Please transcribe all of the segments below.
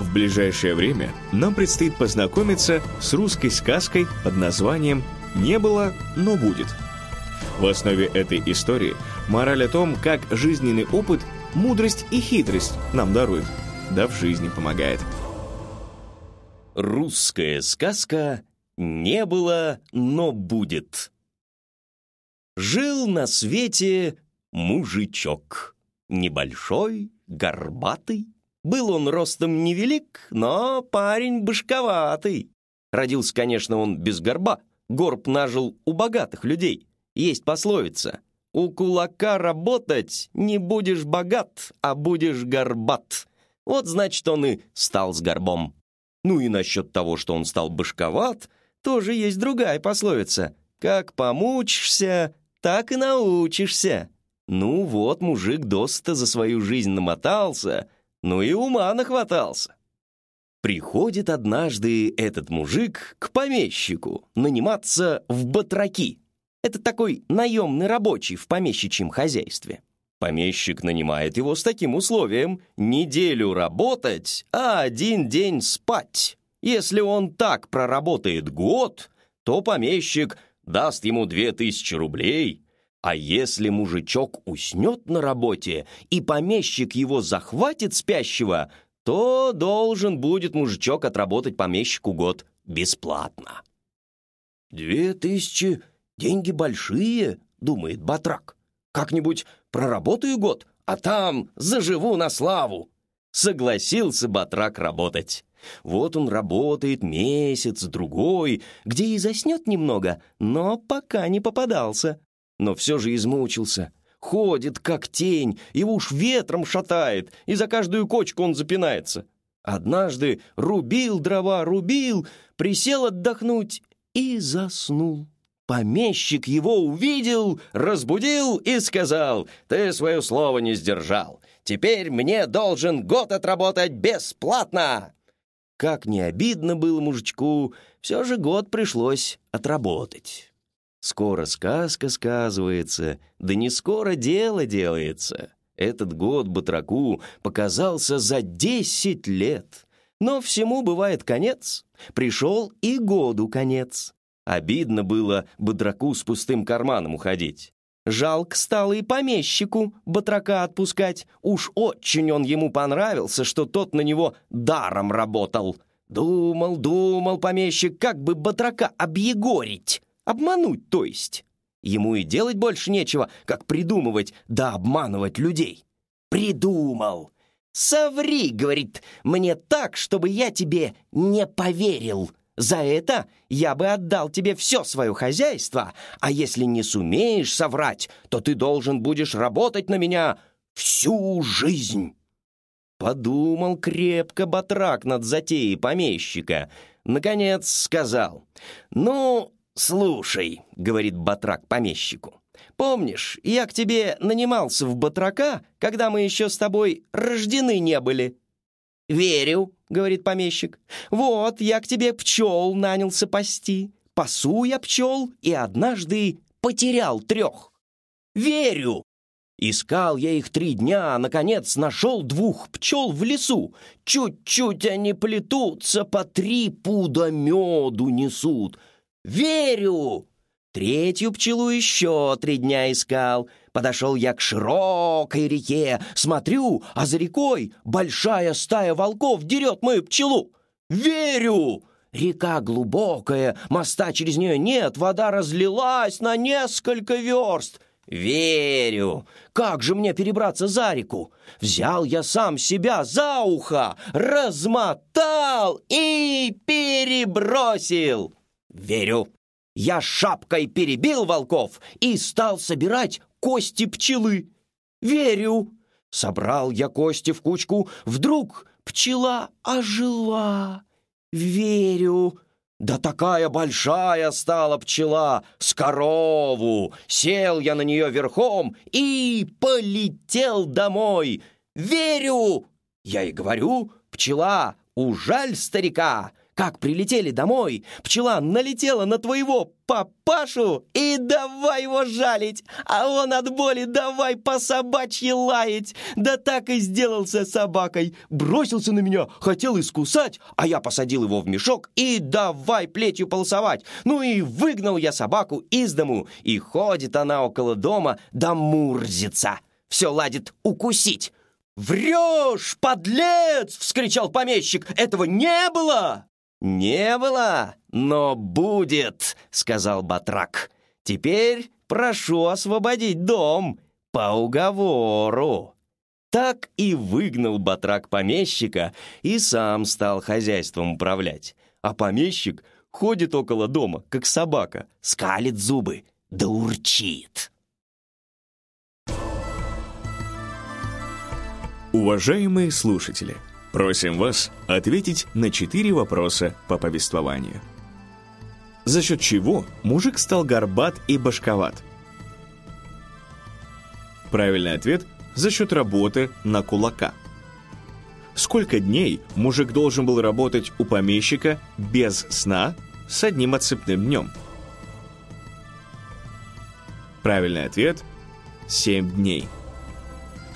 В ближайшее время нам предстоит познакомиться с русской сказкой под названием «Не было, но будет». В основе этой истории мораль о том, как жизненный опыт, мудрость и хитрость нам дарует, да в жизни помогает. Русская сказка «Не было, но будет». Жил на свете мужичок, небольшой, горбатый, был он ростом невелик, но парень башковатый. Родился, конечно, он без горба. Горб нажил у богатых людей. Есть пословица. «У кулака работать не будешь богат, а будешь горбат». Вот, значит, он и стал с горбом. Ну и насчет того, что он стал башковат, тоже есть другая пословица. «Как помучишься, так и научишься». Ну вот, мужик досыта за свою жизнь намотался — ну и ума нахватался. Приходит однажды этот мужик к помещику наниматься в батраки. Это такой наемный рабочий в помещичьем хозяйстве. Помещик нанимает его с таким условием неделю работать, а один день спать. Если он так проработает год, то помещик даст ему две тысячи рублей, а если мужичок уснет на работе, и помещик его захватит спящего, то должен будет мужичок отработать помещику год бесплатно. «Две тысячи — деньги большие», — думает Батрак. «Как-нибудь проработаю год, а там заживу на славу». Согласился Батрак работать. Вот он работает месяц, другой, где и заснет немного, но пока не попадался но все же измучился. Ходит, как тень, его уж ветром шатает, и за каждую кочку он запинается. Однажды рубил дрова, рубил, присел отдохнуть и заснул. Помещик его увидел, разбудил и сказал, «Ты свое слово не сдержал. Теперь мне должен год отработать бесплатно!» Как не обидно было мужичку, все же год пришлось отработать. Скоро сказка сказывается, да не скоро дело делается. Этот год Батраку показался за десять лет. Но всему бывает конец. Пришел и году конец. Обидно было Батраку с пустым карманом уходить. Жалко стало и помещику батрака отпускать. Уж очень он ему понравился, что тот на него даром работал. Думал, думал помещик, как бы батрака объегорить. Обмануть, то есть. Ему и делать больше нечего, как придумывать да обманывать людей. Придумал. «Соври», — говорит, — «мне так, чтобы я тебе не поверил. За это я бы отдал тебе все свое хозяйство, а если не сумеешь соврать, то ты должен будешь работать на меня всю жизнь». Подумал крепко батрак над затеей помещика. Наконец сказал, «Ну, «Слушай», — говорит батрак помещику, «помнишь, я к тебе нанимался в батрака, когда мы еще с тобой рождены не были?» «Верю», — говорит помещик. «Вот, я к тебе пчел нанялся пасти. Пасу я пчел и однажды потерял трех». «Верю!» Искал я их три дня, а, наконец, нашел двух пчел в лесу. Чуть-чуть они плетутся, по три пуда меду несут. «Верю!» Третью пчелу еще три дня искал. Подошел я к широкой реке. Смотрю, а за рекой большая стая волков дерет мою пчелу. Верю! Река глубокая, моста через нее нет, вода разлилась на несколько верст. Верю! Как же мне перебраться за реку? Взял я сам себя за ухо, размотал и перебросил. Верю! Я шапкой перебил волков и стал собирать кости пчелы. Верю! Собрал я кости в кучку, вдруг пчела ожила. Верю! Да такая большая стала пчела с корову. Сел я на нее верхом и полетел домой. Верю! Я и говорю, пчела, ужаль старика. Как прилетели домой, пчела налетела на твоего папашу и давай его жалить, а он от боли давай по собачьи лаять. Да так и сделался собакой. Бросился на меня, хотел искусать, а я посадил его в мешок и давай плетью полосовать. Ну и выгнал я собаку из дому, и ходит она около дома да мурзится. Все ладит укусить. «Врешь, подлец!» — вскричал помещик. «Этого не было!» «Не было, но будет», — сказал Батрак. «Теперь прошу освободить дом по уговору». Так и выгнал Батрак помещика и сам стал хозяйством управлять. А помещик ходит около дома, как собака, скалит зубы да урчит. Уважаемые слушатели! Просим вас ответить на четыре вопроса по повествованию. За счет чего мужик стал горбат и башковат? Правильный ответ – за счет работы на кулака. Сколько дней мужик должен был работать у помещика без сна с одним отцепным днем? Правильный ответ – 7 дней.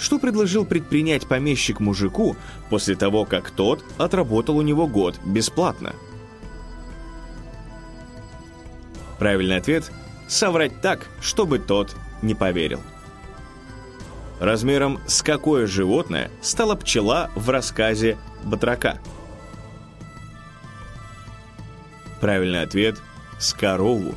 Что предложил предпринять помещик мужику после того, как тот отработал у него год бесплатно? Правильный ответ – соврать так, чтобы тот не поверил. Размером с какое животное стала пчела в рассказе Батрака? Правильный ответ – с корову.